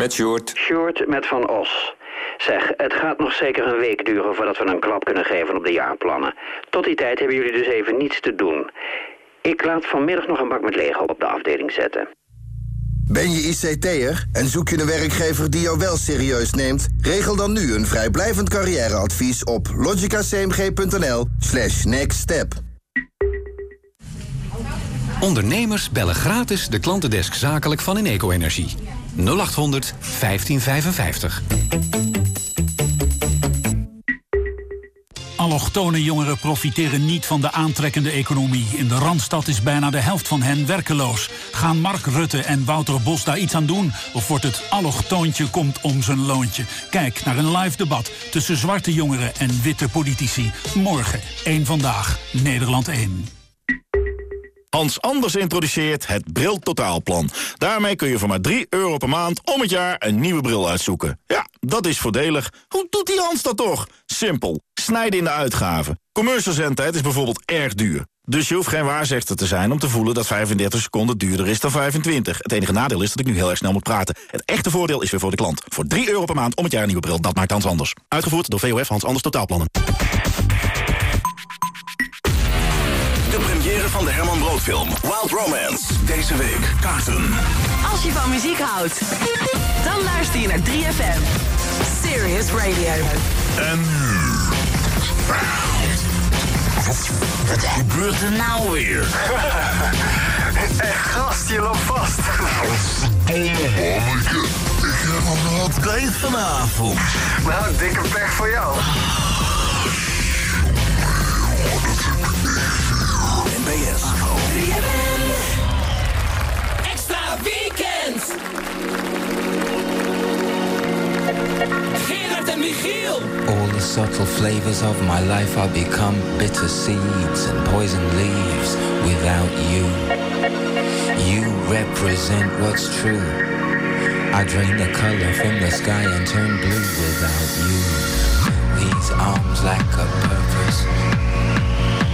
Met Sjoerd. Sjoerd met Van Os. Zeg, het gaat nog zeker een week duren voordat we een klap kunnen geven op de jaarplannen. Tot die tijd hebben jullie dus even niets te doen. Ik laat vanmiddag nog een bak met Lego op de afdeling zetten. Ben je ICT'er en zoek je een werkgever die jou wel serieus neemt? Regel dan nu een vrijblijvend carrièreadvies op logicacmg.nl slash next step. Ondernemers bellen gratis de klantendesk zakelijk van Eneco Energie. 0800 1555. Allochtone jongeren profiteren niet van de aantrekkende economie. In de Randstad is bijna de helft van hen werkeloos. Gaan Mark Rutte en Wouter Bos daar iets aan doen? Of wordt het allochtoontje komt om zijn loontje? Kijk naar een live debat tussen zwarte jongeren en witte politici. Morgen, één vandaag, Nederland 1. Hans Anders introduceert het Bril Totaalplan. Daarmee kun je voor maar 3 euro per maand om het jaar een nieuwe bril uitzoeken. Ja, dat is voordelig. Hoe doet die Hans dat toch? Simpel. Snijden in de uitgaven. Commercialzendtijd is bijvoorbeeld erg duur. Dus je hoeft geen waarzegster te zijn om te voelen dat 35 seconden duurder is dan 25. Het enige nadeel is dat ik nu heel erg snel moet praten. Het echte voordeel is weer voor de klant. Voor 3 euro per maand om het jaar een nieuwe bril, dat maakt Hans Anders. Uitgevoerd door VOF Hans Anders Totaalplannen. Van de Herman Brood film Wild Romance. Deze week kaarten. Als je van muziek houdt, dan luister je naar 3FM. Serious Radio. En nu... Wat gebeurt er nou weer? Echt gast, je loopt vast. Domme manneke. Ik heb nog wat tijd vanavond. Nou, dikke pech voor jou. NBS. Extra weekend! Gerard en Michiel! All the subtle flavors of my life are become bitter seeds and poison leaves without you. You represent what's true. I drain the color from the sky and turn blue without you. These arms lack a purpose.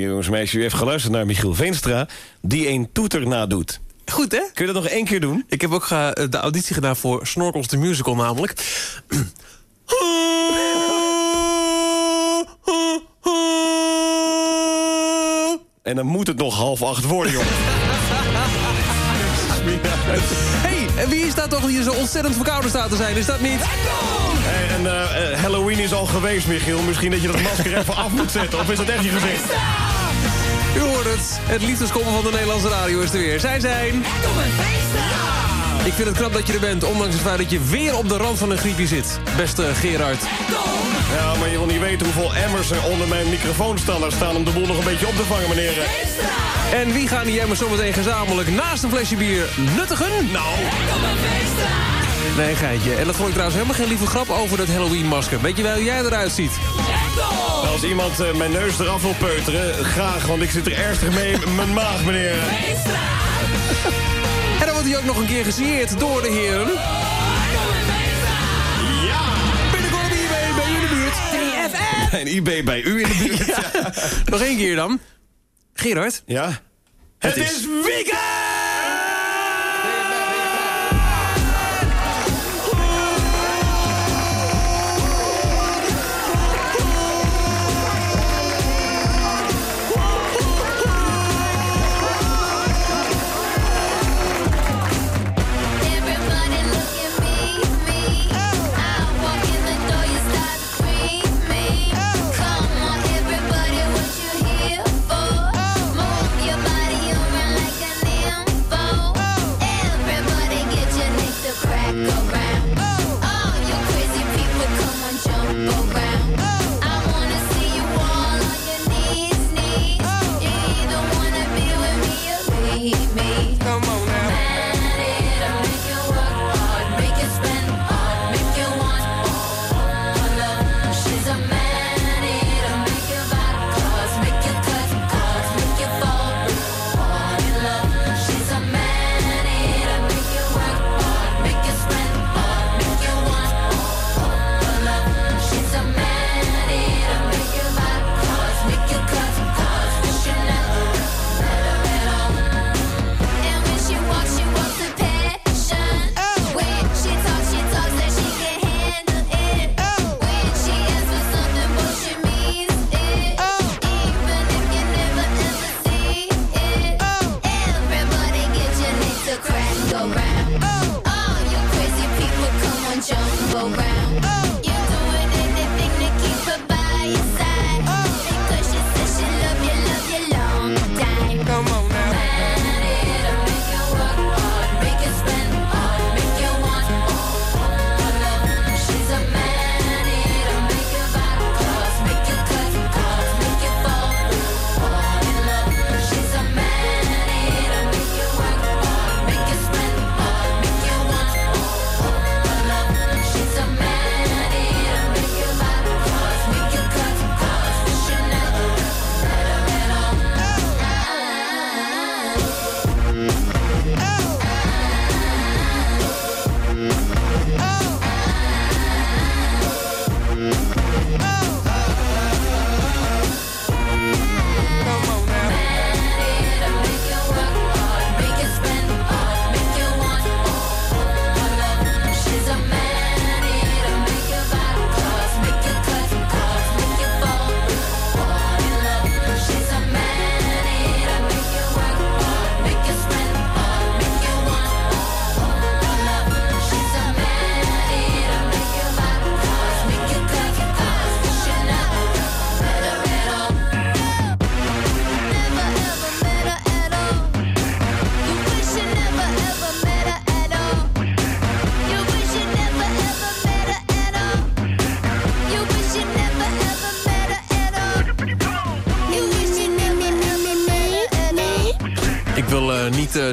Jongens en meisjes, u heeft geluisterd naar Michiel Veenstra... die een toeter nadoet. Goed, hè? Kun je dat nog één keer doen? Ik heb ook eh, de auditie gedaan voor Snorkels de Musical namelijk. En dan moet het nog half acht worden, jongen. hey, en wie is dat toch die zo ontzettend verkouden staat te zijn? Is dat niet? Hey, en eh, eh, Halloween is al geweest, Michiel. Misschien dat je dat masker even af moet zetten. Of is dat echt je gezicht? U hoort het. Het liefdeskomen van de Nederlandse radio is er weer. Zij zijn... Ik vind het knap dat je er bent, ondanks het feit dat je weer op de rand van een griepje zit. Beste Gerard. Ja, maar je wil niet weten hoeveel emmers er onder mijn microfoonstander staan... om de boel nog een beetje op te vangen, meneer. En wie gaan die emmers zometeen gezamenlijk naast een flesje bier nuttigen? Nou... Nee, geitje. En dat vond ik trouwens helemaal geen lieve grap over dat Halloween-masker. Weet je wel hoe jij eruit ziet? Als iemand eh, mijn neus eraf wil peuteren, graag, want ik zit er ernstig mee in mijn maag, meneer. En dan wordt hij ook nog een keer gesigneerd door de heren. Ja! Binnenkort bij eBay bij u in de buurt. 3FM! Een IB bij u in de buurt. Nog één keer dan. Gerard? Ja? Het, is weekend!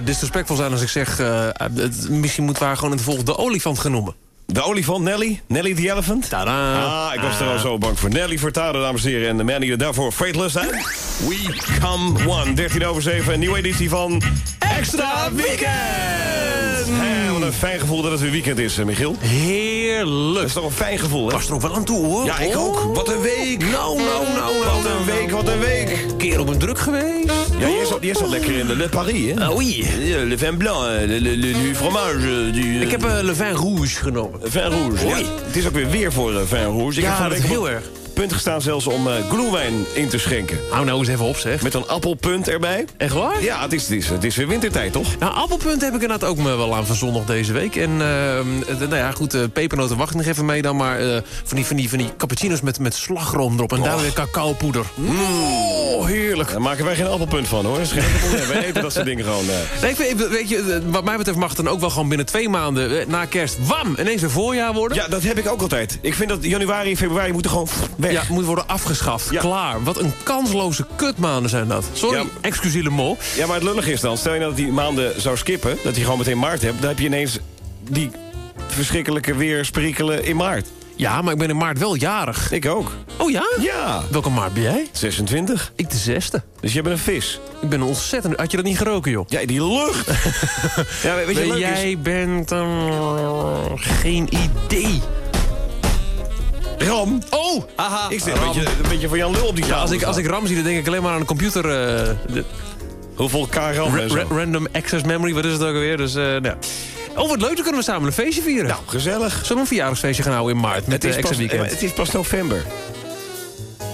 Disrespectvol zijn als ik zeg... eh, het, misschien moeten we haar gewoon in het volgende olifant gaan noemen. De olifant Nelly? Nelly the Elephant? Tada! Ah, ik was er al zo bang voor. Nelly Furtado, dames en heren. En de man die er daarvoor Freightless uit. We Come One. 13 over 7, een nieuwe editie van Extra Weekend! Wat een fijn gevoel dat het weer weekend is, eh, Michiel. Heerlijk. Dat is toch een fijn gevoel, hè? was er ook wel aan toe, hoor. Ja, ik ook. Wat een week. Nou, nou, nou, nou. Wat een week, wat een week. Keer op een druk geweest. Ja, je zat, je zat lekker in de Le Paris, hè? Ah, oui. Ja, Le vin blanc, eh, le, le, le, fromage, du... Ik heb eh, Le Vin Rouge genomen. Vin rouge. Ja, Oei. het is ook weer weer voor eh, vin rouge. Ik Ja, heb dat is heel erg. Punt gestaan zelfs om eh gloewijn in te schenken. Hou nou eens even op, zeg. Met een appelpunt erbij. Echt waar? Ja, het is, het is, het is weer wintertijd, toch? Nou, appelpunt heb ik inderdaad ook me wel aan van zondag deze week. En ehm, eh, nou ja, goed, eh, pepernoten wacht nog even mee dan. Maar eh, van, die, van, die, van die cappuccino's met, met slagroom erop. En daar weer cacaopoeder. Oh, heerlijk. Daar maken wij geen appelpunt van, hoor. Dat is geen enkel probleem. Wij eten dat soort dingen gewoon. Nee, ik weet, weet je, wat mij betreft mag het dan ook wel gewoon binnen twee maanden na kerst... wam, ineens weer voorjaar worden. Ja, dat heb ik ook altijd. Ik vind dat januari en februari moeten gewoon weg. Ja, moet worden afgeschaft. Ja. Klaar. Wat een kansloze kutmaanden zijn dat. Sorry, Ja. le mot. Ja, maar het lullig is dan, stel je nou dat die maanden zou skippen... dat je gewoon meteen maart hebt... dan heb je ineens die verschrikkelijke weer sprikkelen in maart. Ja, maar ik ben in maart wel jarig. Ik ook. Oh ja? Ja. Welke maart ben jij? 26. Ik de zesde. Dus je bent een vis. Ik ben een ontzettend... Had je dat niet geroken, joh? Ja, die lucht. ja, weet je, jij is... bent... eh, geen idee. Ram. Oh! Aha. Ik zit een beetje, een beetje van Jan Lul op die Ja, als ik, als ik RAM zie, dan denk ik alleen maar aan een computer... eh, de- Hoeveel K ram zo. ra- random access memory, wat is het ook alweer? Dus, eh nou. ja. Oh, wat leuk, dan kunnen we samen een feestje vieren. Nou, gezellig. Zullen we een verjaardagsfeestje gaan houden in maart met Het de is, extra pas, weekend? het is pas november.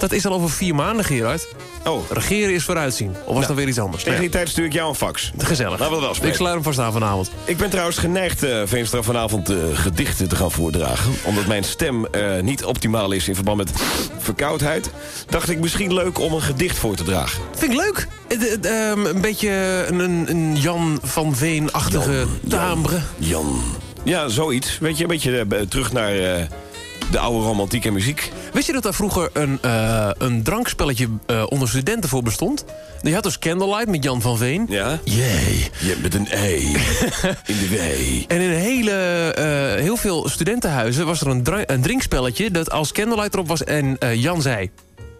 Dat is al over vier maanden, Gerard. Oh, Regeren is vooruitzien. Of was dat weer iets anders? tegen Nou die tijd stuur ik jou een fax. gezellig. Laten we dat wel spreken. Ik sluit hem vast aan vanavond. Ik ben trouwens geneigd, eh Veenstra, vanavond eh, gedichten te gaan voordragen. Omdat mijn stem eh, niet optimaal is in verband met verkoudheid. Dacht ik misschien leuk om een gedicht voor te dragen. Vind ik leuk. Ehm, een beetje een, een- Jan van Veen-achtige timbre. Jan. Ja, zoiets. Weet je, een beetje terug naar de oude romantieke muziek. Wist je dat daar vroeger een, eh, een drankspelletje eh, onder studenten voor bestond? Je had dus Candlelight met Jan van Veen. Ja? Jee. Je met een ei in de wei. En in hele, eh, heel veel studentenhuizen was er een, een drinkspelletje... dat als Candlelight erop was en Jan zei...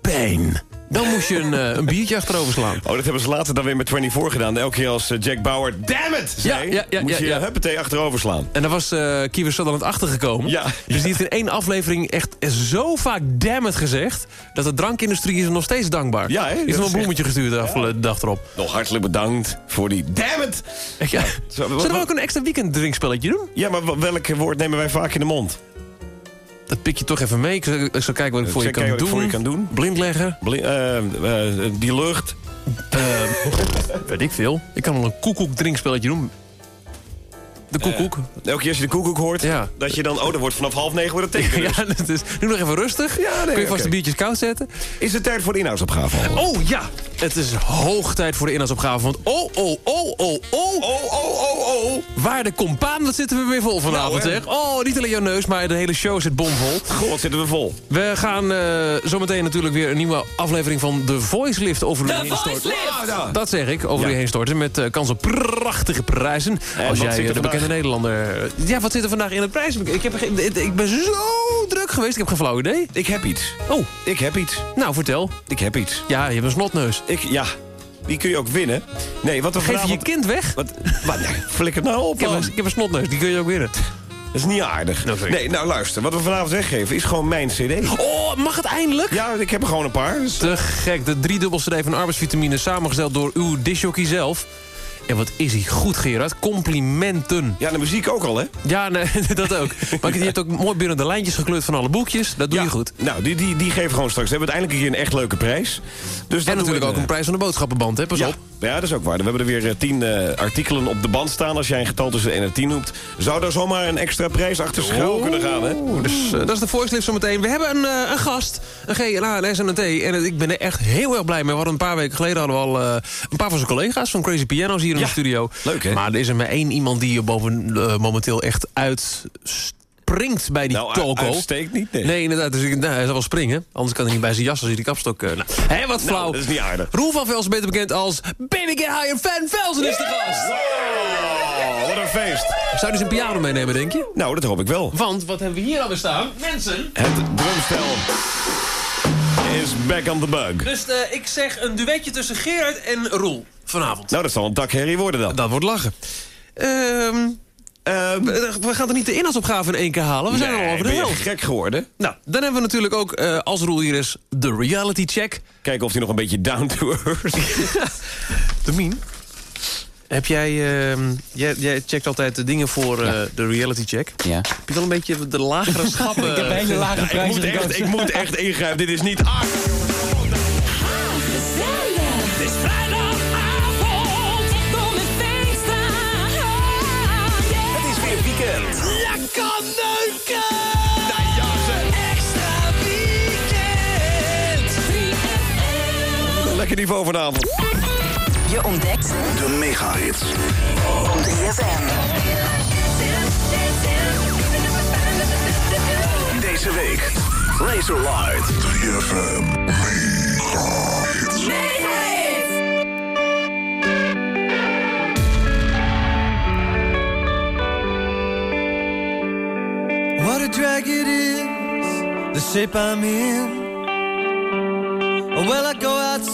Pijn. Dan moest je een, eh, een biertje achterover slaan. Oh, dat hebben ze later dan weer met 24 gedaan. Elke keer als eh, Jack Bauer, damn it, zei, Ja, ja, ja, moest je ja. huppatee achterover slaan. En daar was eh Kiefer Sutherland achtergekomen. Ja. Dus die heeft in één aflevering echt zo vaak damn it gezegd... dat de drankindustrie is nog steeds dankbaar. Ja, hè? Die is een bloemetje gestuurd de dag erop. Nog hartelijk bedankt voor die damn it. Ja. Zullen we ook een extra weekend drinkspelletje doen? Ja, maar welk woord nemen wij vaak in de mond? Dat pik je toch even mee. Ik zal, ik zal kijken wat ik voor je, kan, doen. voor je kan doen? Blind leggen. Bli- eh, eh, die lucht. Weet ik veel. Ik kan wel een koekoek drinkspelletje doen. De koekoek. Elke keer als je de koekoek hoort, Ja. dat je dan... Oh, dan wordt vanaf half negen wordt het teken. ja, dat is, nu nog even rustig. Ja, nee, Kun je vast de biertjes koud zetten. Is het tijd voor de inhoudsopgave? al? Oh ja, het is hoog tijd voor de inhoudsopgave. Want oh, oh, oh, oh, oh. Oh, oh, oh, oh. Waar de compaan, wat zitten we weer vol vanavond, Nou, zeg. Oh, niet alleen jouw neus, maar de hele show zit bomvol. God, wat zitten we vol. We gaan eh, zometeen natuurlijk weer een nieuwe aflevering van The Voice Lift over u The heen Voice storten. Dat zeg ik, over Ja. u heen storten. Met eh, kans op prachtige prijzen. En Als jij zit er eh, de bekende vandaag? Nederlander... Ja, wat zit er vandaag in het prijs? Ik, heb, ik ben zo druk geweest, ik heb geen flauw idee. Ik heb iets. Oh, Ik heb iets. nou vertel. Ik heb iets. Ja, je hebt een snotneus. Ik, ja, die kun je ook winnen. Nee, wat we Geef je je kind weg? Wat, wat, nee, flikker nou op, Ik heb, een, ik heb een snotneus, die kun je ook winnen. Dat is niet aardig. Nou, nee, nou luister. Wat we vanavond weggeven is gewoon mijn cd. Oh, mag het eindelijk? Ja, ik heb er gewoon een paar. Dus... Te gek, de driedubbel CD van arbeidsvitamine samengesteld door uw disjockey zelf. En wat is hij goed, Gerard. Complimenten. Ja, de muziek ook al, hè? Ja, nee, dat ook. Maar je hebt ook mooi binnen de lijntjes gekleurd van alle boekjes. Dat doe ja. je goed. Nou, die, die, die geven gewoon straks. We hebben uiteindelijk een keer een echt leuke prijs. Dus En natuurlijk ook een prijs van de boodschappenband, hè? Pas ja. op. Ja, dat is ook waar. We hebben er weer eh, tien eh, artikelen op de band staan. Als jij een getal tussen 1 en 10 noemt... zou daar zomaar een extra prijs achter schuil kunnen gaan, hè? Dus, dat is de lift zometeen. We hebben een, een gast, een G, een A, een S en ik ben er echt heel erg blij mee. We hadden een paar weken geleden hadden we al een paar van zijn collega's van Crazy Pianos hier in Ja, de studio. leuk, hè? Maar er is er maar één iemand die boven, momenteel echt uitspringt bij die Nou, toko. uitsteekt niet, nee. Nee, inderdaad. Dus ik, nou, hij zal wel springen. Anders kan hij niet bij zijn jas als hij die kapstok... eh, nou. Hé, wat flauw. dat is niet aardig. Roel van Velsen, beter bekend als Baby Get Higher Fan Velsen is de gast. Oh, wat een feest. Zou hij zijn piano meenemen, denk je? Nou, dat hoop ik wel. Want, wat hebben we hier alweer staan? Mensen. Het drumstel is back on the bug. Dus eh, ik zeg een duetje tussen Gerard en Roel vanavond. Nou, dat zal een dakherrie worden dan. Dat wordt lachen. Ehm, we gaan er niet de inhoudsopgave in één keer halen. We zijn Nee, al over de helft. gek geworden? Nou, dan hebben we natuurlijk ook, eh, als Roel hier is, de reality check. Kijken of hij nog een beetje down to earth Domien, heb jij, ehm, jij... Jij checkt altijd de dingen voor eh, de reality check. Ja. Heb je wel een beetje de lagere schappen? Ik heb een hele lage Ja, ik, prijs moet echt, ik moet echt ingrijpen. Dit is niet... Ah, niveau vanavond. Je ontdekt De mega-hits. op 3FM. Deze week. Razorlight. 3FM. What a drag it is, the shape I'm in.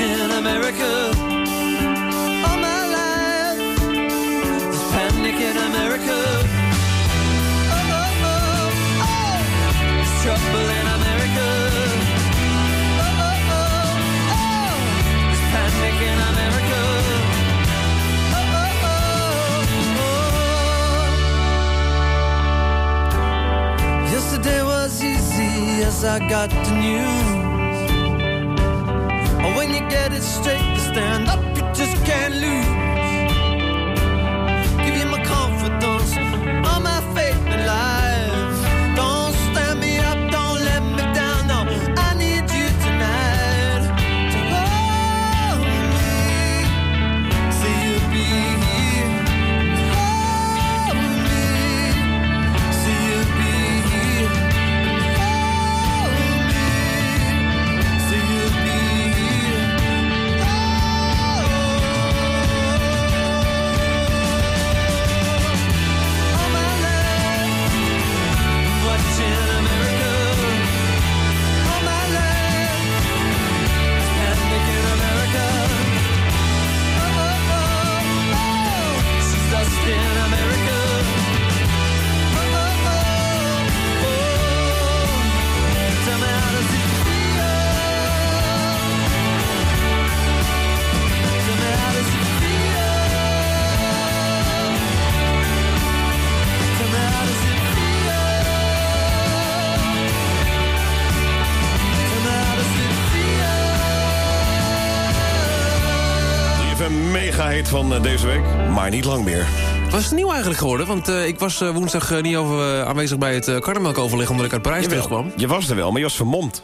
Watching America. All my life, there's panic in America. Oh, oh, oh, oh. There's trouble in America. Oh, oh, oh, oh. There's panic in America. Oh, oh, oh, oh. Yesterday was easy as I got the news. Get it straight, stand up, you just can't lose. 3FM mega hit van eh, deze week, maar niet lang meer. Was het nieuw eigenlijk geworden? Want eh, ik was eh, woensdag niet over, aanwezig bij het karnemelkoverleg... omdat ik uit Parijs Jawel, terugkwam. Je was er wel, maar je was vermomd.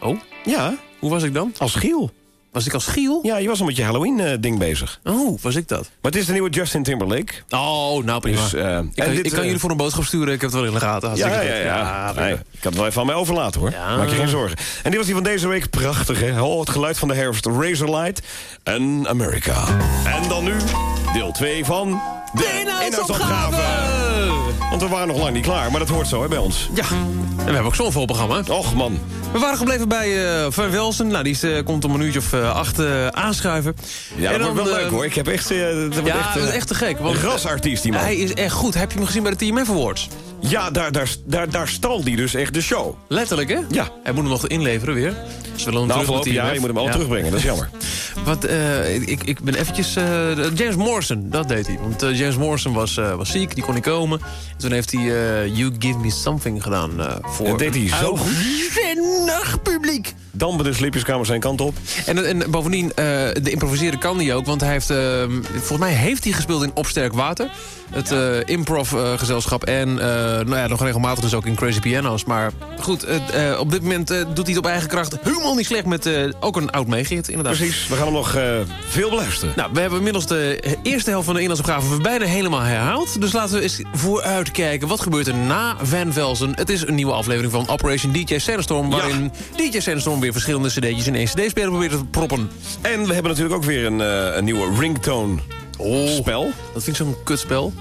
Oh? Ja. Hoe was ik dan? Als Giel. Was ik als Giel? Ja, je was al met je Halloween-ding bezig. Oh, was ik dat? Maar het is de nieuwe Justin Timberlake. Oh, nou prima. Dus, eh, ik kan, dit, ik kan eh, jullie voor een boodschap sturen, ik heb het wel in de gaten. Ja, ja, ja. Nee, ik had het wel even van mij overlaten, hoor. Ja. Maak je geen zorgen. En die was die van deze week prachtig, hè? Oh, het geluid van de herfst. Razorlight en America. En dan nu deel 2 van... De inhoudsopgave. Want we waren nog lang niet klaar, maar dat hoort zo hè, bij ons. Ja, en we hebben ook zo'n vol programma. Och, man. We waren gebleven bij eh, Van Velsen. Nou, die is, eh, komt om een uurtje of eh, acht aanschuiven. Ja, dat En wordt wel leuk, hoor. Ik heb echt... dat wordt Ja, echt, dat is echt te gek. Want, Een rasartiest, die man. Hij is echt goed. Heb je hem gezien bij de TMF Awards? Ja, daar, daar, daar, daar stal die dus echt de show. Letterlijk, hè? Ja. Hij moet hem nog inleveren weer. Dus we Na afgelopen terug jaar, je moet hem al terugbrengen, dat is jammer. Wat, eh, ik, ik ben eventjes... eh, James Morrison, dat deed hij. Want eh, James Morrison was, was ziek, die kon niet komen. Toen heeft hij You Give Me Something gedaan voor... Dat deed hij zo goed. Publiek. Dan de slipjeskamer zijn kant op. En, en bovendien, de improviseren kan hij ook. Want hij heeft, eh, volgens mij heeft hij gespeeld in Opsterk Water. Het eh, improv-gezelschap. en eh, nou ja, nog regelmatig dus ook in Crazy Piano's. Maar goed, eh, eh, op dit moment eh, doet hij het op eigen kracht helemaal niet slecht... met eh, ook een oud meegeert, inderdaad. Precies, we gaan hem nog eh, veel beluisteren. Nou, we hebben inmiddels de eerste helft van de inlandsopgave bijna helemaal herhaald. Dus laten we eens vooruitkijken. Wat gebeurt er na Van Velzen? Het is een nieuwe aflevering van Operation DJ Sandstorm... waarin DJ Sandstorm weer verschillende cd'tjes in één cd-speler probeert te proppen. En we hebben natuurlijk ook weer een, eh, een nieuwe ringtone spel. Dat vind ik zo'n kutspel.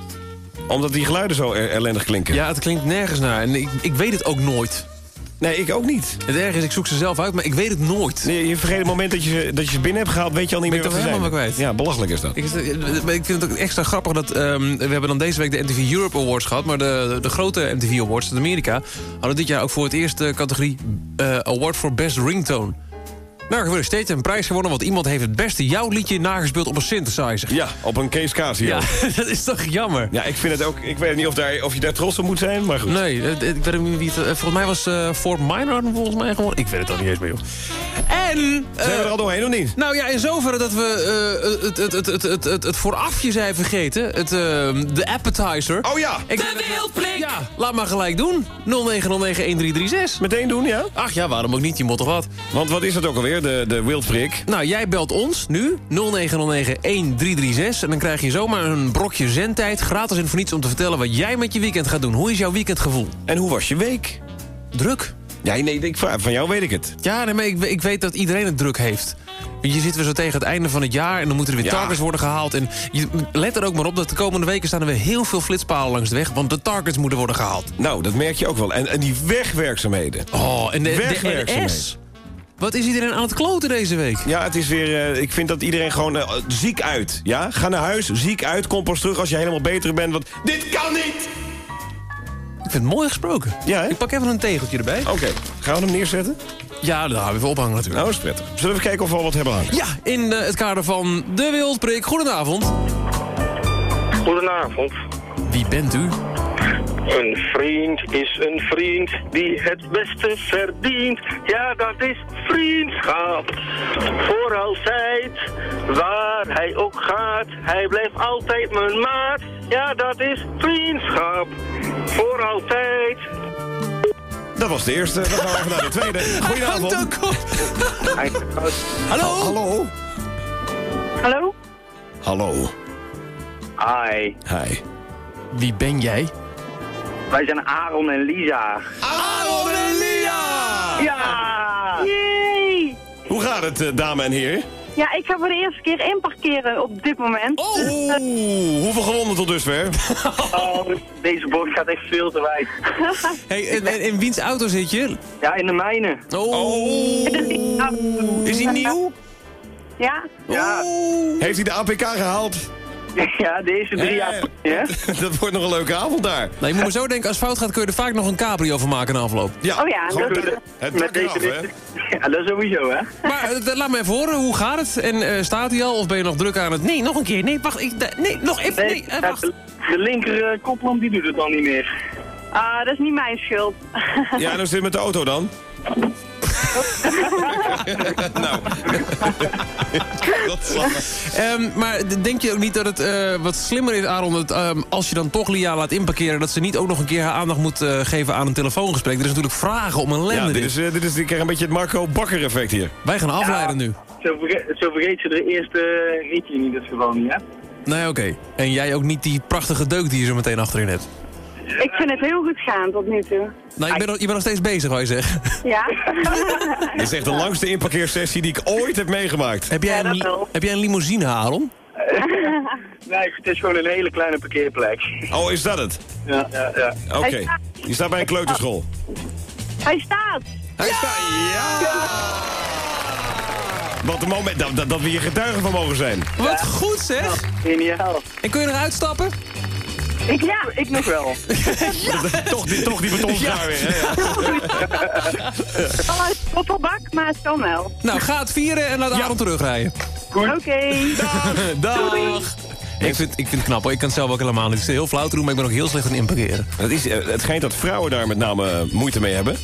Omdat die geluiden zo er- ellendig klinken. Ja, het klinkt nergens naar. En ik, ik weet het ook nooit. Nee, ik ook niet. Het erg is, ik zoek ze zelf uit, maar ik weet het nooit. Nee, je vergeet het moment dat je, ze- dat je ze binnen hebt gehaald... weet je al niet Ben meer ik wat ze zijn. helemaal kwijt. Ja, belachelijk is dat. Ik, ik vind het ook extra grappig dat... ehm, we hebben dan deze week de MTV Europe Awards gehad... maar de, de grote MTV Awards in Amerika... hadden dit jaar ook voor het eerst de categorie... eh, Award for Best Ringtone. Nou, gefeliciteerd, een prijs gewonnen... want iemand heeft het beste jouw liedje nagespeeld op een synthesizer. Ja, op een Kees Casio. Ja, dat is toch jammer? Ja, ik vind het ook... Ik weet niet of, daar, of je daar trots op moet zijn, maar goed. Nee, eh, ik weet ook niet wie het... eh, volgens mij was eh Fort Minor volgens mij gewoon. Ik weet het al niet eens meer, joh. En... Zijn we er al doorheen of niet? Nou ja, in zoverre dat we eh, het, het, het, het, het, het, het voorafje zijn vergeten. Het, eh, de appetizer. Oh ja! Ik, De wildblik. ja, laat maar gelijk doen. 0909-1336. Meteen doen, ja? Ach ja, waarom ook niet? Je moet toch wat? Want wat is het ook alweer, de, de wildprik? Nou, jij belt ons nu, 0909-1336. En dan krijg je zomaar een brokje zendtijd. Gratis en voor niets om te vertellen wat jij met je weekend gaat doen. Hoe is jouw weekendgevoel? En hoe was je week? Druk. Ja, nee, ik van jou weet ik het. Ja, nee, maar ik, ik weet dat iedereen het druk heeft. Want je zit weer zo tegen het einde van het jaar... en dan moeten er weer Ja. targets worden gehaald. En je, let er ook maar op dat de komende weken staan er weer heel veel flitspalen langs de weg... want de targets moeten worden gehaald. Nou, dat merk je ook wel. En, en die wegwerkzaamheden. Oh, en de, de Wegwerkzaamheden. NS. Wat is iedereen aan het kloten deze week? Ja, het is weer... eh, ik vind dat iedereen gewoon eh, ziek uit. Ja? Ga naar huis, ziek uit, kom pas terug als je helemaal beter bent. Want dit kan niet! Ik vind het mooi gesproken. Ja, hè? Ik pak even een tegeltje erbij. Oké, gaan we hem neerzetten? Ja, dan gaan we even ophangen natuurlijk. Nou, is prettig. Zullen we even kijken of we al wat hebben hangen? Ja, in eh, het kader van de Wildprik. Goedenavond. Goedenavond. Wie bent u? Een vriend is een vriend die het beste verdient. Ja, dat is vriendschap. Voor altijd, waar hij ook gaat. Hij blijft altijd mijn maat. Ja, dat is vriendschap. Voor altijd. Dat was de eerste. Dan gaan we even naar de tweede. Goedenavond. Hallo? Hallo? Hallo? Hallo. Hi. Hi. Wie ben jij? Wij zijn Aaron en Lisa. Aaron en Lia! Ja! Yay! Hoe gaat het, eh, dames en heren? Ja, ik ga voor de eerste keer inparkeren op dit moment. Oh. Dus, Oeh, hoeveel gewonnen tot dusver? Oh, deze bocht gaat echt veel te wijd. Hey, en, en in wiens auto zit je? Ja, in de mijne. Oh. Is hij nieuw? ja, Ja, Heeft hij de APK gehaald? ja deze drie jaar. Ja? Dat wordt nog een leuke avond daar. Nou, je moet maar zo denken, als fout gaat kun je er vaak nog een cabrio van maken na afloop. Ja, Oh ja, gewoon dat- de- het Met deze hè? Ja, dat sowieso, hè? Maar eh, laat me even horen, hoe gaat het? En eh, staat hij al of ben je nog druk aan het... Nee, nog een keer. Nee, wacht. Ik, nee, nog even. Nee, eh, wacht. de, de linker koplamp die doet het dan niet meer. ah, dat is niet mijn schuld. Ja, en hoe zit het met de auto dan? nou. dat zal. Ehm, maar denk je ook niet dat het eh, wat slimmer is, Aaron... Dat, ehm, als je dan toch Lia laat inparkeren... dat ze niet ook nog een keer haar aandacht moet eh, geven aan een telefoongesprek? Er is natuurlijk vragen om een Ja, ellende. dit is, eh, dit is, ik krijg een beetje het Marco Bakker effect hier. Wij gaan afleiden nu. Zo, verge- zo vergeet ze de eerste uh, rietje in ieder geval niet, hè? Nee, oké. En jij ook niet die prachtige deuk die je zo meteen achterin hebt? Ik vind het heel goed gaan tot nu toe. Nou, je bent, nog- je bent nog steeds bezig, wou je zeggen. Ja? Dit is echt de langste inparkeersessie die ik ooit heb meegemaakt. Heb jij, Ja, een, heb jij een limousine, Aaron? Nee, het is gewoon een hele kleine parkeerplek. Oh, is dat het? Ja, ja, ja. Oké. Je staat bij een kleuterschool. Hij staat. Hij staat... Ja! Wat een moment dat, dat, dat we hier getuigen van mogen zijn. Wat goed, zeg! Geniaal. En kun je eruit stappen? Ik, ja, ik nog wel. toch, die, toch die betonschaar weer, hè? Uit de kofferbak, maar het kan wel. Nou, ga het vieren en laat Aaron terugrijden. Oké. Dag. Ik vind, ik vind het knap hoor. Ik kan het zelf ook helemaal niet. Het is heel flauw te doen, maar ik ben ook heel slecht in inparkeren. Het, is, eh, het schijnt dat vrouwen daar met name eh, moeite mee hebben.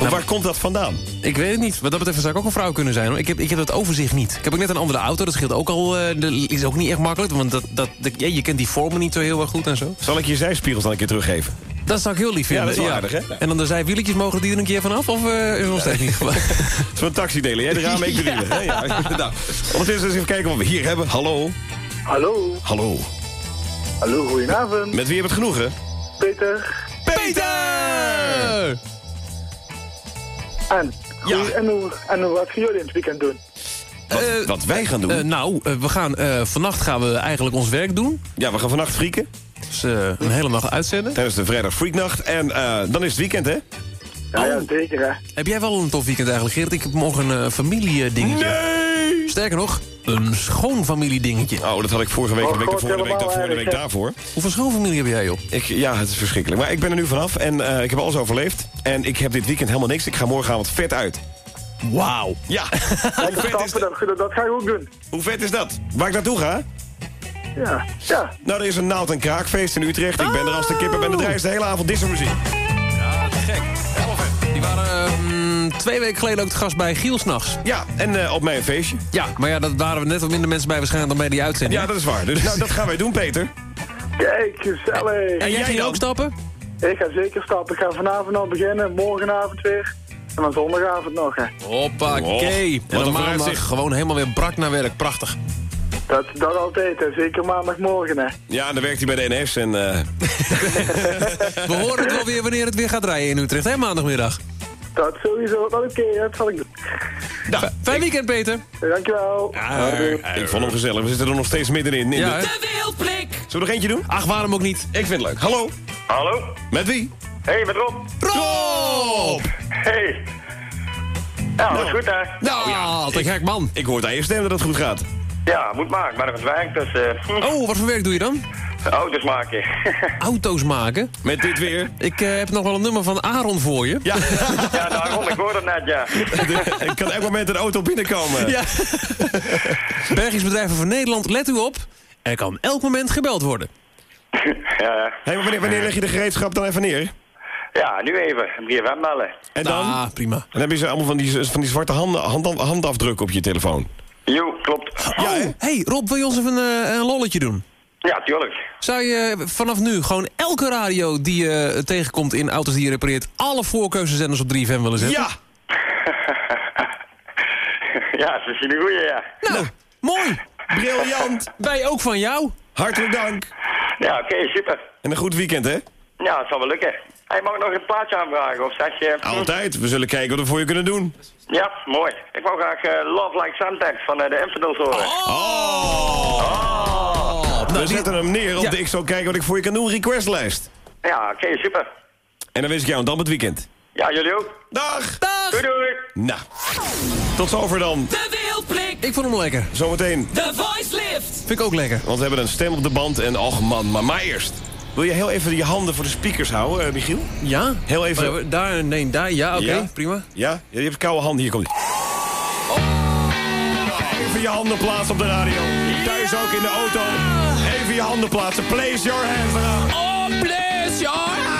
Maar waar komt dat vandaan? Ik weet het niet. Wat dat betreft zou ik ook een vrouw kunnen zijn. Hoor. Ik, heb, ik heb dat overzicht niet. Ik heb ook net een andere auto. Dat scheelt ook al. eh, dat is ook niet echt makkelijk. Want dat, dat, dat- ja, je kent die vormen niet zo heel erg goed en zo. Zal ik je zijspiegels dan een keer teruggeven? Dat zou ik heel lief Ja, vinden. dat is wel aardig, hè? En dan de zijwieletjes, mogen die er een keer vanaf? Of eh, is het nog steeds niet? Zo'n taxi delen. Jij de ramen, ik de wielen. hè? Ja. Nou, ondertussen eens even kijken wat we hier hebben. Hallo. Hallo. Hallo. Hallo, goedenavond. Met wie heb je het genoegen? Peter. Peter! En, goeie- en, hoe, en hoe- wat gaan jullie in het weekend doen? Wat, wat wij gaan doen? Eh, nou, eh, we gaan, eh, vannacht gaan we eigenlijk ons werk doen. ja, we gaan vannacht frieken. Dus eh, een hele nacht uitzenden. Tijdens de vrijdag freaknacht. En eh, dan is het weekend, hè? Ja, ja, zeker hè. Heb jij wel een tof weekend eigenlijk, Geert? Ik heb morgen een familiedingetje. Nee! Sterker nog, een schoonfamiliedingetje. Oh, dat had ik vorige week, Oh, de week God, ervoor, de week daarvoor, de week erg, hè? daarvoor. Hoeveel schoonfamilie heb jij, joh? Ik, ja, het is verschrikkelijk. Maar ik ben er nu vanaf en eh, ik heb alles overleefd. En ik heb dit weekend helemaal niks. Ik ga morgenavond vet uit. Wauw. Ja. Lekker vet is dat, dat, ga je ook doen. Hoe vet is dat? Waar ik naartoe ga? Ja, ja. Nou, er is een naald- en kraakfeest in Utrecht. Ik ben er als de kippen ben de drijst de hele avond discomuziek. Ja, te gek. Helemaal vet. Die waren mm, twee weken geleden ook te gast bij Giel s'nachts. Ja, en eh, op mijn feestje. Ja, maar ja, dat waren we net wat minder mensen bij waarschijnlijk dan bij die uitzending. Ja, dat is waar. Dus nou, dat gaan wij doen, Peter. Kijk, gezellig. En jij jij ging ook stappen? Ik ga zeker stappen. Ik ga vanavond al beginnen, morgenavond weer. En dan zondagavond nog hè. Hoppakee. Oh, en wat dan maandag gewoon helemaal weer brak naar werk. Prachtig. Dat, dat altijd hè. Zeker maandagmorgen hè. Ja, en dan werkt hij bij de NS en... eh, We horen het wel weer wanneer het weer gaat rijden in Utrecht, hè, maandagmiddag. Dat sowieso. Dat oké, dat zal ik doen. nou, Fijn weekend, Peter. Dankjewel. ik vond hem gezellig. We zitten er nog steeds middenin. In Ja, de... Wildblik. Zullen we nog eentje doen? Ach, waarom ook niet? Ik vind het leuk. Hallo. Hallo? Met wie? Hey, met Rob. Rob! Hey. Ja, dat is goed hè? Nou, ja, te gek, man. Ik hoor het aan je stem dat het goed gaat. Ja, moet maken. Nog aan het werk, dus... Oh, wat voor werk doe je dan? auto's maken. Auto's maken. Met dit weer. Ik eh, heb nog wel een nummer van Aaron voor je. Ja. ja, daarom. Ik hoorde het net, ja. Ik kan elk moment een auto binnenkomen. Ja. Bergingsbedrijven van Nederland, let u op. Er kan elk moment gebeld worden. ja, ja. Hé, maar wanneer, wanneer leg je de gereedschap dan even neer? Ja, nu even. 3FM bellen. En dan? Ah, prima. Dan heb je ze allemaal van die, van die zwarte handen, hand, handafdruk op je telefoon. Jo, klopt. Ja, hey, Rob, wil je ons even eh, een lolletje doen? Ja, tuurlijk. Zou je vanaf nu gewoon elke radio die je tegenkomt in auto's die je repareert... alle voorkeuzezenders op 3FM willen zetten? Ja! ja, dat is een goeie, ja. Nou, mooi. Briljant! Wij ook van jou. Hartelijk dank. Ja, oké, super. En een goed weekend, hè? Ja, het zal wel lukken. Hij mag ik nog een plaatje aanvragen, of zeg je... Altijd. We zullen kijken wat we voor je kunnen doen. Ja, mooi. Ik wou graag eh, Love Like Suntex van eh, de Infidels horen. Oh! Nou, we zetten hem neer op Ja. de Ik zal kijken wat ik voor je kan doen requestlijst. Ja, oké, super. En dan wens ik jou een dam het weekend. Ja, jullie ook. Dag! Dag. Doei, doei. Nou, tot zover dan. De Wildblik. Ik vond hem lekker. Zometeen, The Voice Lift. Vind ik ook lekker. want we hebben een stem op de band en och man, maar, maar eerst. Wil je heel even je handen voor de speakers houden, eh, Michiel? Ja? Heel even. Oh, Daar, nee, daar, ja, oké, Ja? prima. Ja? Je hebt koude handen, hier komt Even je handen plaatsen op de radio. Thuis ook in de auto. Even je handen plaatsen. Place your hands eraan. Oh, bless your hands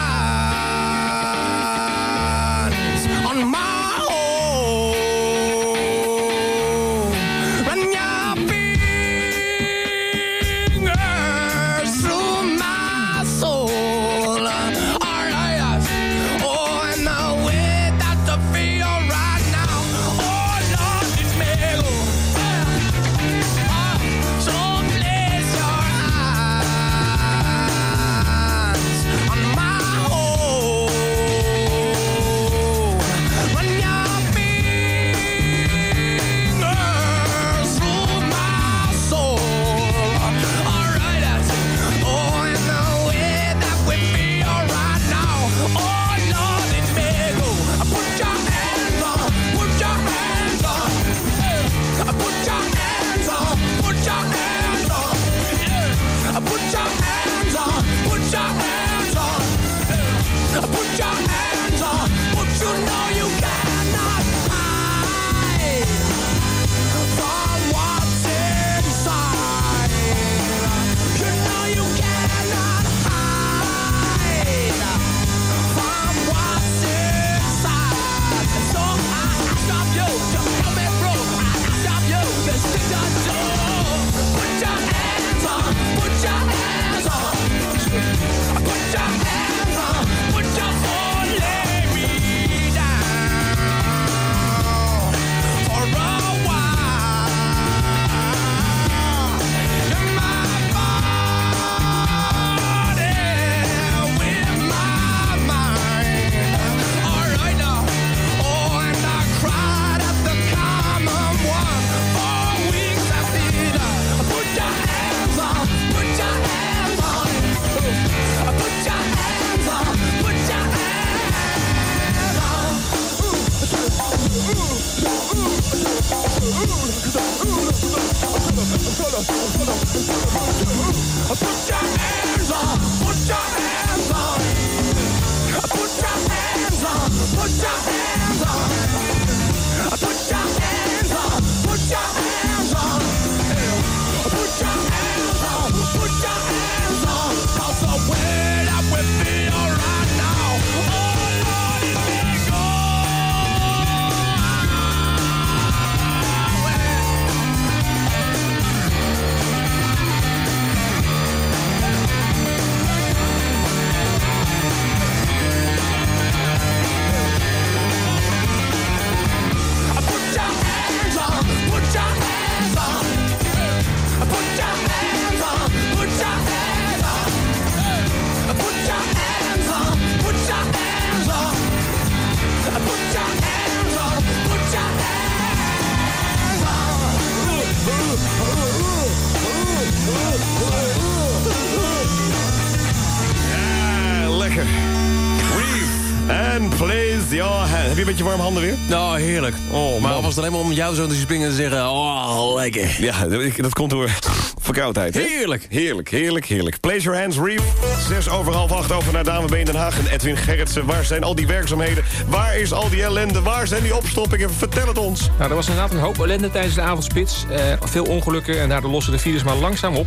heerlijk. Oh, maar man. was het alleen maar om jou zo te springen en te zeggen... Oh, lekker. Ja, dat, komt door verkoudheid. Hè? Heerlijk. Heerlijk, heerlijk, heerlijk. Place your hands, Reef. Zes over half acht over naar Damebeen Den Haag. En Edwin Gerritsen, waar zijn al die werkzaamheden? Waar is al die ellende? Waar zijn die opstoppingen? Vertel het ons. Nou, er was inderdaad een hoop ellende tijdens de avondspits. Eh, veel ongelukken en daardoor lossen de files maar langzaam op.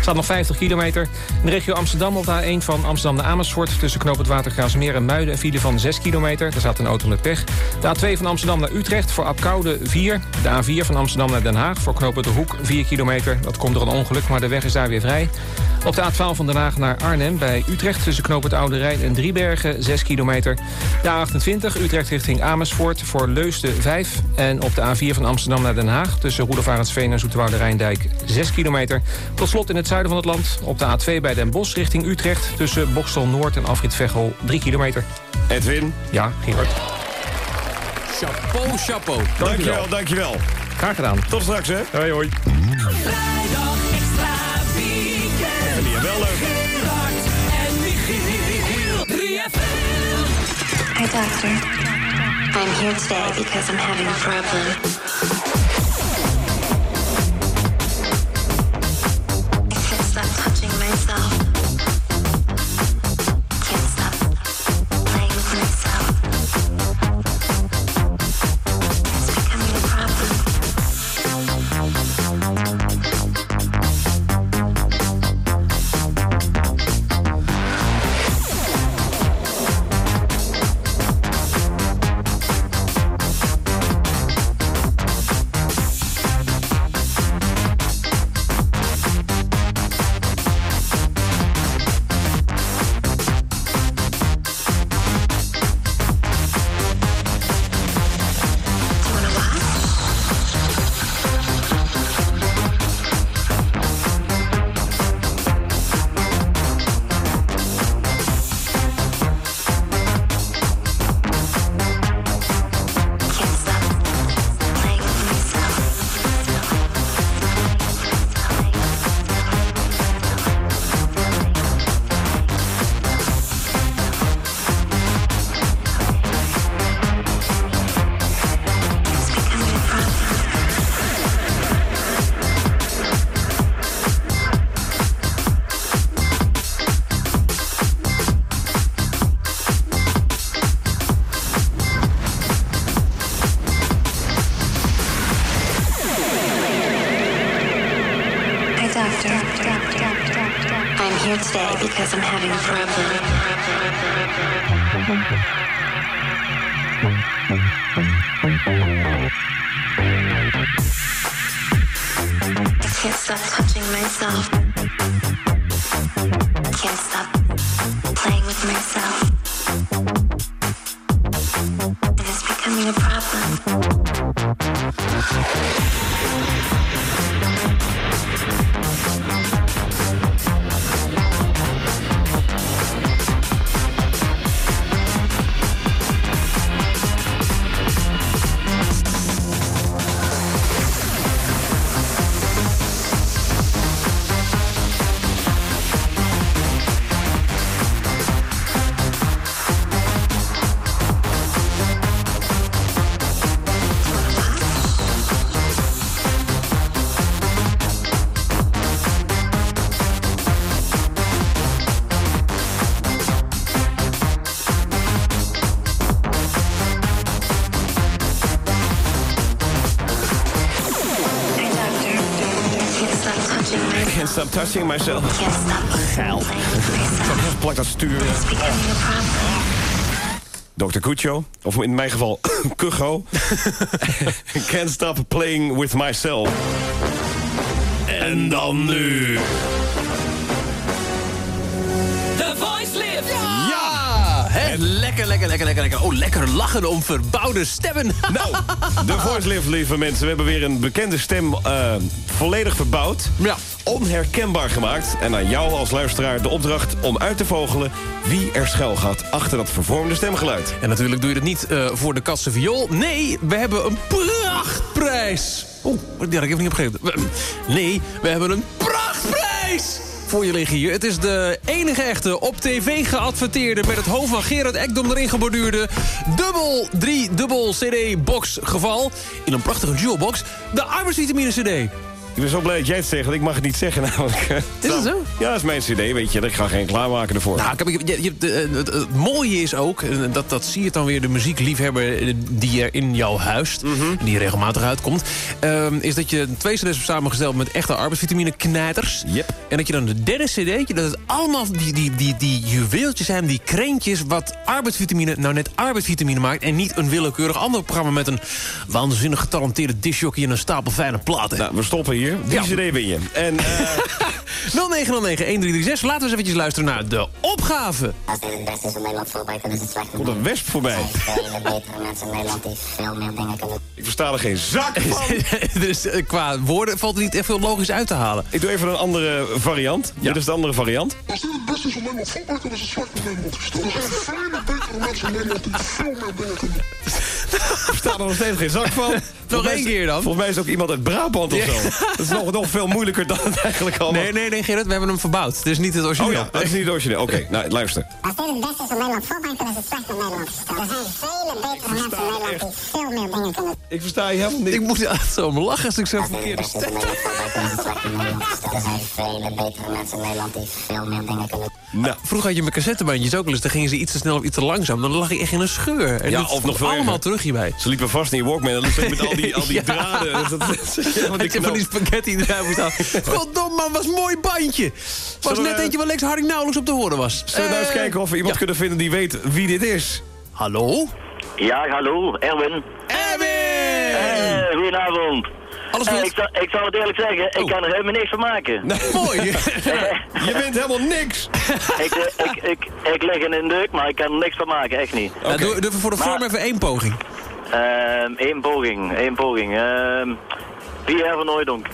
Staat nog 50 kilometer. In de regio Amsterdam op de A1 van Amsterdam naar Amersfoort... tussen Knoop het Watergraafsmeer en Muiden een file van 6 kilometer. Daar staat een auto met pech. De A2 van Amsterdam naar Utrecht voor Apkoude 4. De A4 van Amsterdam naar Den Haag voor Knoop de Hoek 4 kilometer. Dat komt door een ongeluk, maar de weg is daar weer vrij. Op de A12 van Den Haag naar Arnhem bij Utrecht... tussen Knoop het Oude Rijn en Driebergen 6 kilometer. De A28 Utrecht richting Amersfoort voor Leusden 5. En op de A4 van Amsterdam naar Den Haag... tussen Roelofarensveen en Zoeterwoude Rijndijk 6 kilometer. Tot slot in het zuiden van het land op de A2 bij Den Bosch richting Utrecht... tussen Bokstel Noord en Afrit Veghel 3 kilometer. Edwin. Ja, Gerard. Chapeau, chapeau. Dankjewel, dankjewel. Graag gedaan. Tot straks, hè. Hoi, hoi. Vrijdag extra weekend. Vind je wel leuk? Gerard en Michiel. 3FM. Hi, doctor. I'm here today because I'm having a problem. Can't stop touching myself. Can't stop Geil. Zo plakt dat stuur. Dr. Cuccio, of in mijn geval Kucho. Can't stop playing with myself. En dan nu. Lekker, lekker, lekker, lekker, lekker. Oh, lekker lachen om verbouwde stemmen. Nou, de Voice Lift, lieve mensen. We hebben weer een bekende stem eh, volledig verbouwd. Ja. Onherkenbaar gemaakt. En aan jou als luisteraar de opdracht om uit te vogelen... wie er schuil gaat achter dat vervormde stemgeluid. En natuurlijk doe je dat niet eh, voor de katse viool. Nee, we hebben een prachtprijs. Oeh, die had ik even niet opgegeven. Nee, we hebben een prachtprijs. Voor je liggen hier. Het is de enige echte op tv geadverteerde... met het hoofd van Gerard Ekdom erin geborduurde... dubbel 3 dubbel CD-box geval. In een prachtige jewelbox. De arbeidsvitamine CD. Ik ben zo blij dat jij het zegt, want ik mag het niet zeggen namelijk. Is het zo? Ja, dat is mijn cd, weet je. Ik ga geen klaarmaken ervoor. Nou, je, je, hebt, eh, het, het mooie is ook, en dat, dat zie je dan weer de muziekliefhebber eh, die er in jou huist, Mhm. die regelmatig uitkomt, ehm, is dat je twee cd's hebt samengesteld met echte arbeidsvitamine knijters. Yep. En dat je dan de derde cd'tje, dat het allemaal die, die, die, die juweeltjes zijn, die kreentjes, wat arbeidsvitamine nou net arbeidsvitamine maakt en niet een willekeurig ander programma met een waanzinnig getalenteerde disjockey en een stapel fijne platen. Nou, we stoppen hier. Die Ja. cd win je. En, eh 0909-1336, laten we eens eventjes luisteren naar de opgave. Als dit het beste is om Nederland voorbij, dan is het slecht. komt een wesp voorbij. Vele betere mensen in Nederland die veel meer dingen kunnen Ik versta er geen zak van. dus eh, qua woorden valt er niet echt veel logisch uit te halen. Ik doe even een andere variant. Dit is de andere variant. Als dit het beste is om Nederland voorbij, dan is het slecht met Nederland. Er zijn vele betere mensen in Nederland die veel meer dingen kunnen Ik versta er nog steeds geen zak van. Mij één keer dan. Volgens mij is ook iemand uit Brabant of Ja. zo. Dat is nog, nog veel moeilijker dan het eigenlijk allemaal. Nee, nee, nee, Gerrit, we hebben hem verbouwd. Het is niet het origineel. Oh ja, dat is niet het origineel. Oké, nou luister. Als dit het beste is om Nederland voorbij, dan is het slecht met Nederland gesteld. Er zijn vele betere mensen in Nederland die veel meer dingen kunnen Ik versta je helemaal niet. Ik moet altijd zo om lachen als ik zo verkeerde beste is om Nederland voorbij, dan is het slecht met Nederland gesteld. Er zijn vele betere mensen in Nederland die veel meer dingen kunnen Nou, Vroeger had je met cassettebandjes ook wel eens. Dan gingen ze iets te snel of iets te langzaam. Dan lag je echt in een scheur. En Ja, of nog veel allemaal erger. Ze liepen vast in je Walkman. Dan liep ze met al die, al die Ja. draden. Dat, dat, dat, dat, Dat je van die spaghetti eruit moest halen. Godom man, was een mooi bandje. Was Zullen net we- eentje waar Lex Harding nauwelijks op te horen was. Zullen we nou eens Eh, kijken of we iemand ja. kunnen vinden die weet wie dit is? Hallo? Ja, hallo, Erwin. Erwin! Eh, goedenavond. Alles Eh, goed? ik, zal, ik zal het eerlijk zeggen, ik Oh. kan er helemaal niks van maken. Mooi. Je bent helemaal niks. ik, eh, ik, ik, ik lig in een deuk, maar ik kan er niks van maken, echt niet. Nou, doe, doe voor de vorm Maar- even één poging. Ehm Eén poging, één poging. Ehm Pierre van Hooijdonk.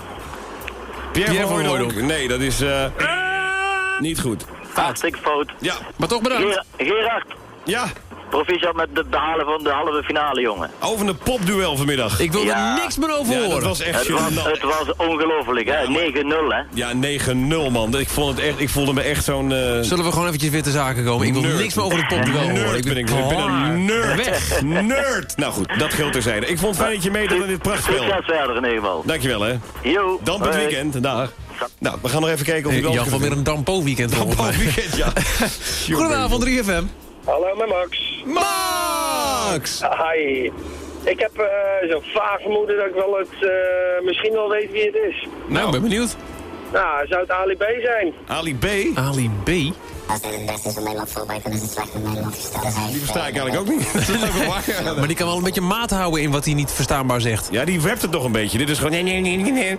Pierre, Pierre van Hooijdonk. Nee, dat is eh, niet goed. Hartstikke fout. Ja. Maar toch bedankt. Ger- Gerard, Ja, proficiat met de behalen van de halve finale, jongen. over een popduel vanmiddag. Ik wil Ja. er niks meer over ja, dat horen. was echt Het was, het was ongelooflijk, hè? 9-0, hè? Ja, 9-0 man. Ik, vond het echt, ik voelde me echt zo'n... eh, Zullen we gewoon eventjes weer te zaken komen? Ik wil Nerd. niks meer over het popduel horen. Ik ben ik. Ik ben een nerd. Weg. Nerd. Nou goed, dat geldt terzijde. Ik vond het fijn dat je meedoet aan dit prachtspel. Succes verder in ieder geval. Dankjewel hè. Yo. Dan het weekend. Dag. Nou, we gaan nog even kijken of wel... Jan van weer een Dampo-weekend volgens mij. weekend, ja. Goedenavond, 3FM. Hallo, met Max. Max! Hi. Ik heb eh zo'n vaag vermoeden dat ik wel het, eh, misschien wel weet wie het is. Nou, ik ben benieuwd. Nou, zou het Ali B zijn? Ali B? Ali B? Als dit het beste is om Nederland voorbij, het slecht met Nederland. Er Die versta ik eigenlijk ook niet. Dat is even waar. Maar die kan wel een beetje maat houden in wat hij niet verstaanbaar zegt. Ja, die werpt het toch een beetje. Dit is gewoon... Nee, nee, nee, nee.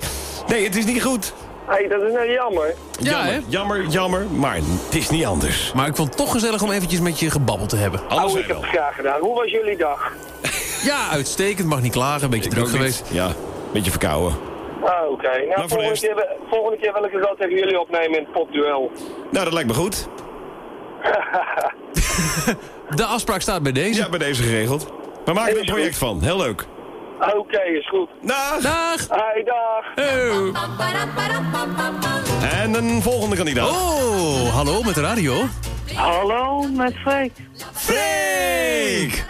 Nee, het is niet goed. Hé, dat is nou jammer. Ja, jammer, hè? jammer, jammer. Maar het is niet anders. Maar ik vond het toch gezellig om eventjes met je gebabbeld te hebben. Anders Oh, ik heb het graag gedaan. Hoe was jullie dag? Ja, uitstekend. Mag niet klagen. Een beetje Ik druk niet. geweest. Ja, beetje verkouden. Ah, oké. Nou, voor de volgende, rest- keer, volgende keer wil ik het wel tegen jullie opnemen in het popduel. Nou, dat lijkt me goed. De afspraak staat bij deze. Ja, bij deze geregeld. We maken er een project van. Heel leuk. Oké, is goed. Dag. Dag! Hi, dag. Hey. En een volgende kandidaat. Oh, hallo met de radio. Hallo, met Freek. Freek!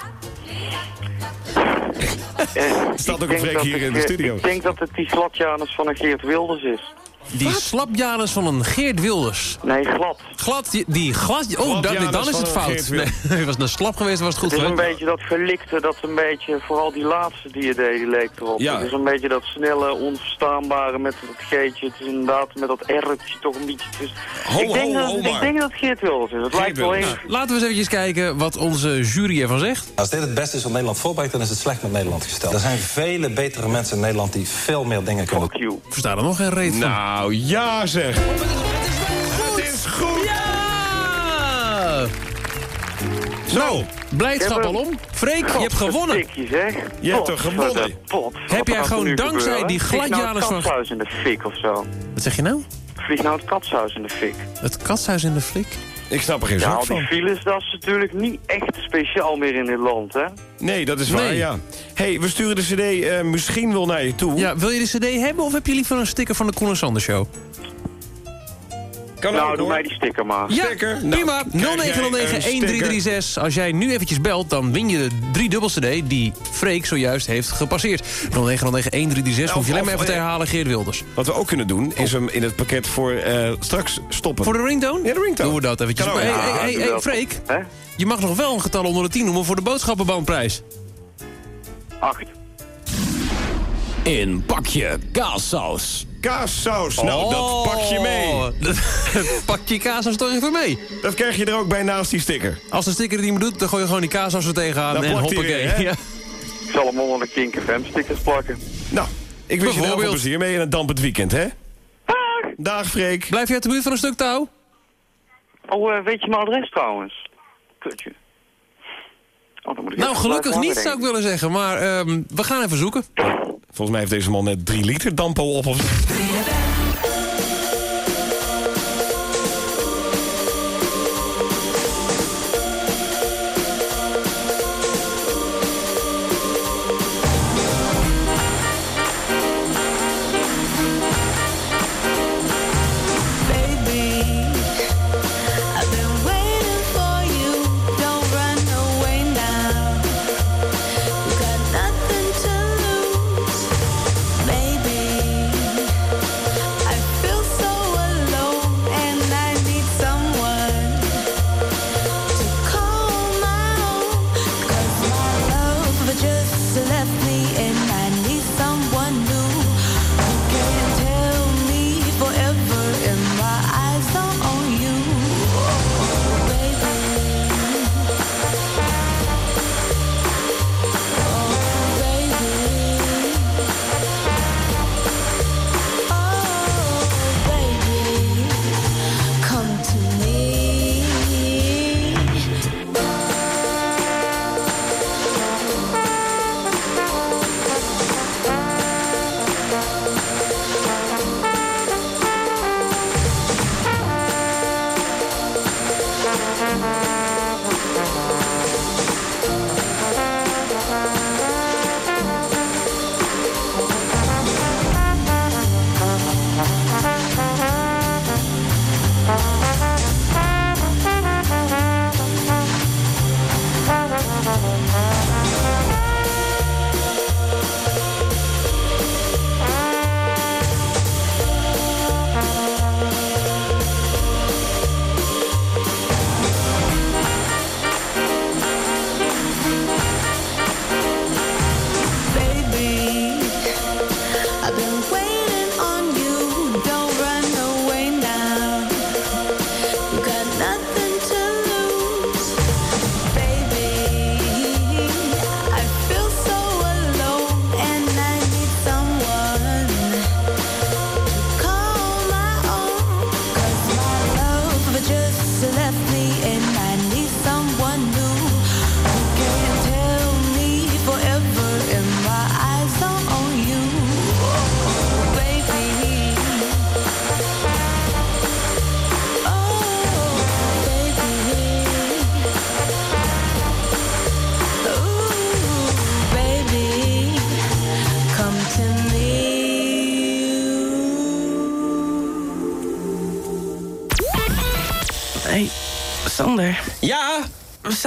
Er staat ook een Freek hier in de studio. Ik denk dat het die gladjanus van een Geert Wilders is. Die slapjanus van een Geert Wilders. Nee, glad. Glad, die, die glad... Oh, dan, is het fout. Nee, was het een slap geweest, was het goed Het is een beetje dat verlikte, dat een beetje, vooral die laatste die je deed, die leek erop. Ja. Het is een beetje dat snelle, onverstaanbare met dat geetje. Het is inderdaad met dat R'tje toch een beetje... Ho, ik, denk ho, dat, ho, ik denk dat het Geert Wilders is. Het lijkt wel even... Nou, laten we eens eventjes kijken wat onze jury ervan zegt. Als dit het beste is om Nederland voorbij, dan is het slecht met Nederland gesteld. Er zijn vele betere mensen in Nederland die veel meer dingen kunnen Fuck you. Versta er nog geen reet van. Nou, ja zeg. Het is goed. Ja! Zo, Blijdschap Ik heb al om. Freek, je hebt gewonnen. Zeg. Je hebt toch Pot, gewonnen? Heb jij er gewoon dankzij gebeuren? die Vlieg nou gladjanus het van- katshuis in de fik of zo. Wat zeg je nou? Vlieg nou het katshuis in de fik. Het katshuis in de flik? ik snap er geen Ja, zak al die van. files, dat is natuurlijk niet echt speciaal meer in dit land, hè? Nee, dat is waar, Nee. ja. hey, we sturen de cd eh, misschien wel naar je toe. Ja, wil je de cd hebben of heb je liever een sticker van de Koen en Sander Show? Kan nou, ook, doe mij die sticker maar. Ja, Sticker? Nou, prima. krijg jij een 0909-1336. Als jij nu eventjes belt, dan win je de driedubbel cd... die Freek zojuist heeft gepasseerd. 0909-1336 hoef je alleen maar even te herhalen, Geert Wilders. Wat we ook kunnen doen, is hem in het pakket voor eh, straks stoppen. Voor de ringtone? Ja, de ringtone. Doen we dat eventjes. Ook. Hey, hey, hey. Freek. Hè? Je mag nog wel een getal onder de 10 noemen voor de boodschappenbandprijs. Acht. In pakje kaassaus. Kaassaus. Nou, dat pak je mee. pak je kaassaus toch even mee. Dat krijg je er ook bij naast die sticker. Als de sticker het niet meer doet, dan gooi je gewoon die kaassaus er tegenaan Dan en hoppakee. Ja. Ik zal hem onder de Kink FM stickers plakken. Nou, ik wens je er heel veel plezier mee in een dampend weekend, hè? Dag, Freek. Blijf je uit de buurt van een stuk touw? Oh, eh, weet je mijn adres trouwens? Kutje. Oh, dan moet ik Nou, gelukkig niet, zou ik willen zeggen. Maar ehm, we gaan even zoeken. Volgens mij heeft deze man net drie liter dampo op. Of...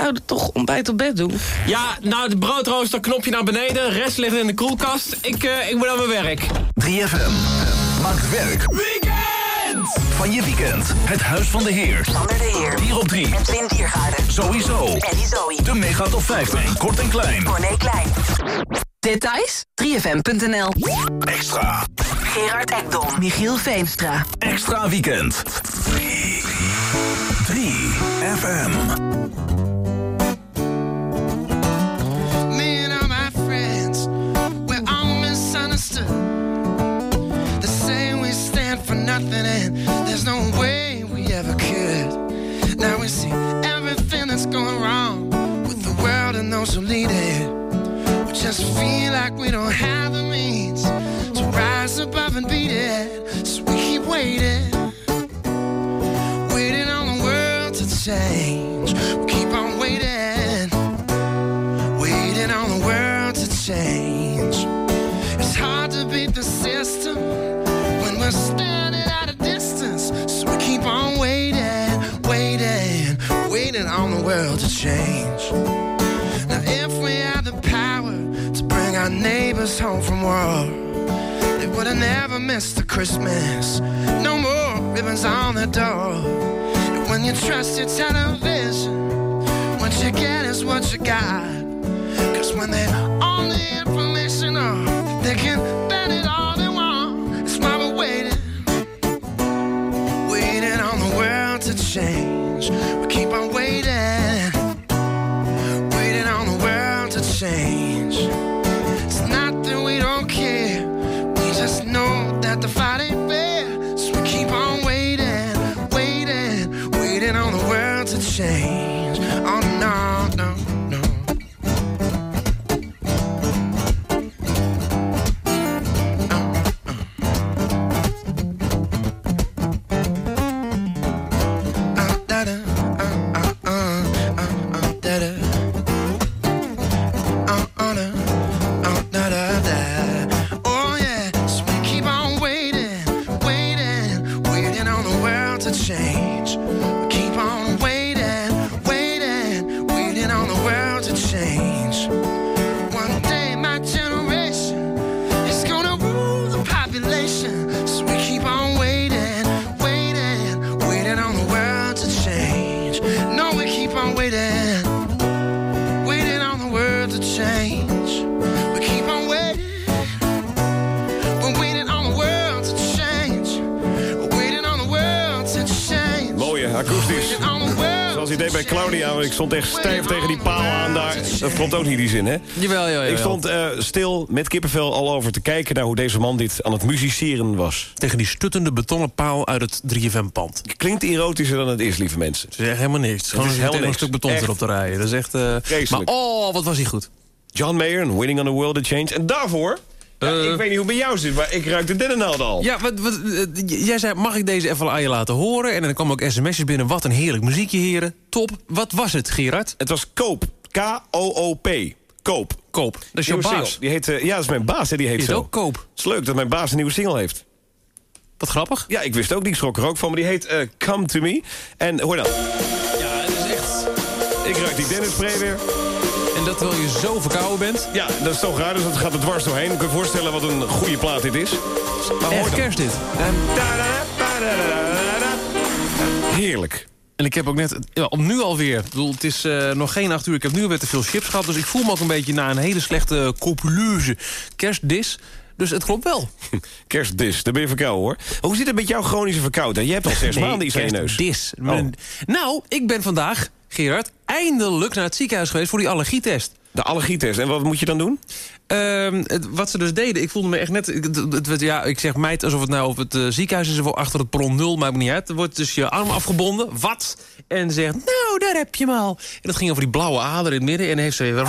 zouden toch ontbijt op bed doen? Ja, nou, de broodrooster, knopje naar beneden. Rest ligt in de koelkast. Ik, eh, ik moet aan mijn werk. 3FM maakt werk Weekend! van je weekend. Het Huis van de Heer. Sander de Heer. Hier op 3. En Twin Diergaarden. Sowieso. Ellie Zoe. De Mega Top 50. Kort en klein. Corné Klein. Details? 3fm.nl Extra. Gerard Ekdom. Michiel Veenstra. Extra weekend. 3FM. Me and nothing, and there's no way we ever could. Now we see everything that's going wrong with the world and those who lead it. We just feel like we don't have the means to rise above and beat it. So we keep waiting, waiting on the world to change. We keep on waiting waiting on the world to change. It's hard to beat the system when we're standing world to change. Now, if we had the power to bring our neighbors home from war, they would have never missed a Christmas. No more ribbons on the door. And when you trust your television, what you get is what you got. Cause when they own the information, oh, they can bet it all they want. That's why we're waiting, waiting on the world to change. We keep on change. It's not that we don't care, we just know that the fight ain't fair. So we keep on waiting, waiting, waiting on the world to change. Claudia. want Ik stond echt stijf tegen die paal aan daar. Dat klopt ook niet, die zin, hè? Jawel, jawel, jawel. Ik stond eh, stil met kippenvel al over te kijken... naar hoe deze man dit aan het musiceren was. Tegen die stuttende betonnen paal uit het 3FM-pand. Klinkt erotischer dan het is, lieve mensen. Het is echt helemaal niks. Het is gewoon een, stuk beton Echt. erop te rijden. Dat is echt... eh, Vreselijk. maar oh, wat was hij goed. John Mayer en Winning on the World to Change. En daarvoor... ja, ik weet niet hoe het bij jou zit, maar ik ruik de dennennaald al. Eh. Ja, wat, wat, eh, jij zei, mag ik deze even aan je laten horen? En dan kwam ook sms'jes binnen. Wat een heerlijk muziekje, heren. Top. Wat was het, Gerard? Het was Koop. K-O-O-P. Koop. Koop. Dat is jouw Nieuwe baas. single. Die heet, eh, ja, dat is mijn baas, hè, die heet Die zo. heet ook Koop. Het is leuk dat mijn baas een nieuwe single heeft. Wat grappig. Ja, ik wist ook niet, ik schrok er ook van. Maar die heet eh, Come To Me. En hoor dan. Ja, het is echt... Ik ruik die Dennis-spray weer. Terwijl je zo verkouden bent. Ja, dat is toch raar, dus dat gaat er dwars doorheen. Ik kan je voorstellen wat een goede plaat dit is. Maar Echt kerst dit. Heerlijk. En ik heb ook net, ja, om nu alweer, ik bedoel, het is eh, nog geen acht uur, ik heb nu alweer te veel chips gehad, dus ik voel me ook een beetje na een hele slechte copuleuze kerstdis. Dus het klopt wel. Kerstdis, daar ben je verkouden hoor. Hoe zit het met jouw chronische verkoudheid? Je hebt al zes maanden iets aan je neus. Kerstdis. Oh. Nou, ik ben vandaag, Gerard, eindelijk naar het ziekenhuis geweest voor die allergietest. De allergietest. En wat moet je dan doen? Ehm, het- wat ze dus deden, ik voelde me echt net... Het, ja, ik zeg meid alsof het nou op het eh, ziekenhuis is... of achter het bron nul, maakt me niet uit. Er wordt dus je arm afgebonden, wat? En zegt, nou, daar heb je hem al. En dat ging over die blauwe ader in het midden. En dan heeft ze weer...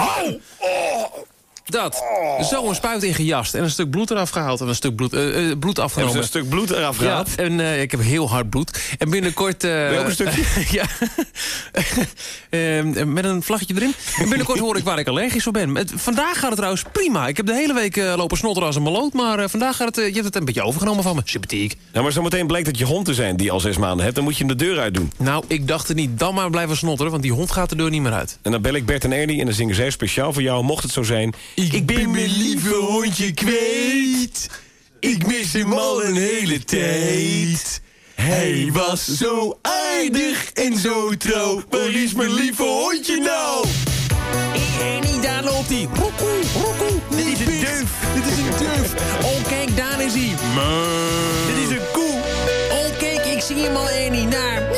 Dat. Zo een spuit in gejast. En een stuk bloed eraf gehaald. En een stuk bloed, eh, bloed afgenomen. Ze een stuk bloed eraf Ja, gehaald? en eh, ik heb heel hard bloed. En binnenkort... ook een stukje? ja. Ehm, met een vlaggetje erin. En binnenkort hoor ik waar ik allergisch voor ben. Het- vandaag gaat het trouwens prima. Ik heb de hele week lopen snotteren als een maloot. Maar vandaag gaat het... je hebt het een beetje overgenomen van me. Sympathiek. Ja, maar zometeen blijkt dat je hond te zijn die al zes maanden hebt. Dan moet je hem de deur uit doen. Nou, ik dacht het niet. Dan maar blijven snotteren. Want die hond gaat de deur niet meer uit. En dan bel ik Bert en Ernie en dan zingen zij speciaal voor jou. Mocht het zo zijn. Ik, ben mijn lieve hondje kwijt. Ik mis hem al een hele tijd. Hij was zo aardig en zo trouw. Waar is mijn lieve hondje nou? En niet daar loopt hij. Roekoe, roekoe. Dit is een duif. Dit is een duif. Oh, kijk, daar is hij. Dit is een koe. Oh, kijk, ik zie hem al, Ernie. Naar.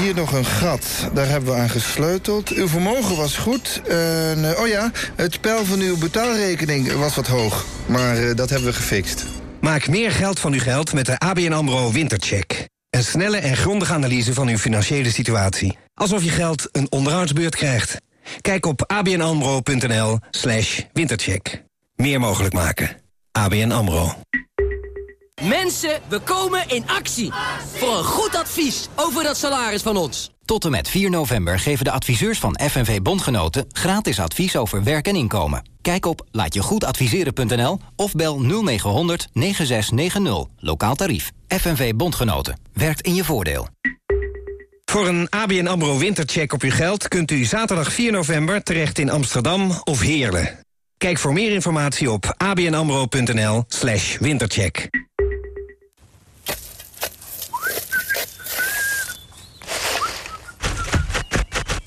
Hier nog een gat. Daar hebben we aan gesleuteld. Uw vermogen was goed. Eh, oh ja, het spel van uw betaalrekening was wat hoog. Maar eh, dat hebben we gefixt. Maak meer geld van uw geld met de ABN AMRO Wintercheck. Een snelle en grondige analyse van uw financiële situatie. Alsof je geld een onderhoudsbeurt krijgt. Kijk op abnamro.nl slash wintercheck. Meer mogelijk maken. ABN AMRO. Mensen, we komen in actie. Voor een goed advies over dat salaris van ons. Tot en met 4 november geven de adviseurs van FNV Bondgenoten gratis advies over werk en inkomen. Kijk op laatjegoedadviseren.nl of bel 0900 9690. Lokaal tarief. FNV Bondgenoten. Werkt in je voordeel. Voor een ABN AMRO Wintercheck op uw geld... kunt u zaterdag 4 november terecht in Amsterdam of Heerlen. Kijk voor meer informatie op abnamro.nl slash wintercheck.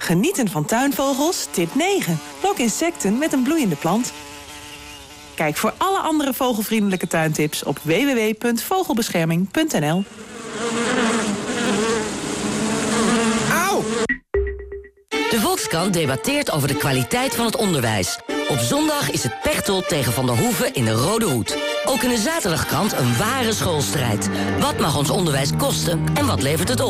Genieten van tuinvogels? Tip 9. Lok insecten met een bloeiende plant. Kijk voor alle andere vogelvriendelijke tuintips op www.vogelbescherming.nl. De Volkskrant debatteert over de kwaliteit van het onderwijs. Op zondag is het Pechtold tegen Van der Hoeven in de Rode Hoed. Ook in de zaterdagkrant een ware schoolstrijd. Wat mag ons onderwijs kosten en wat levert het op?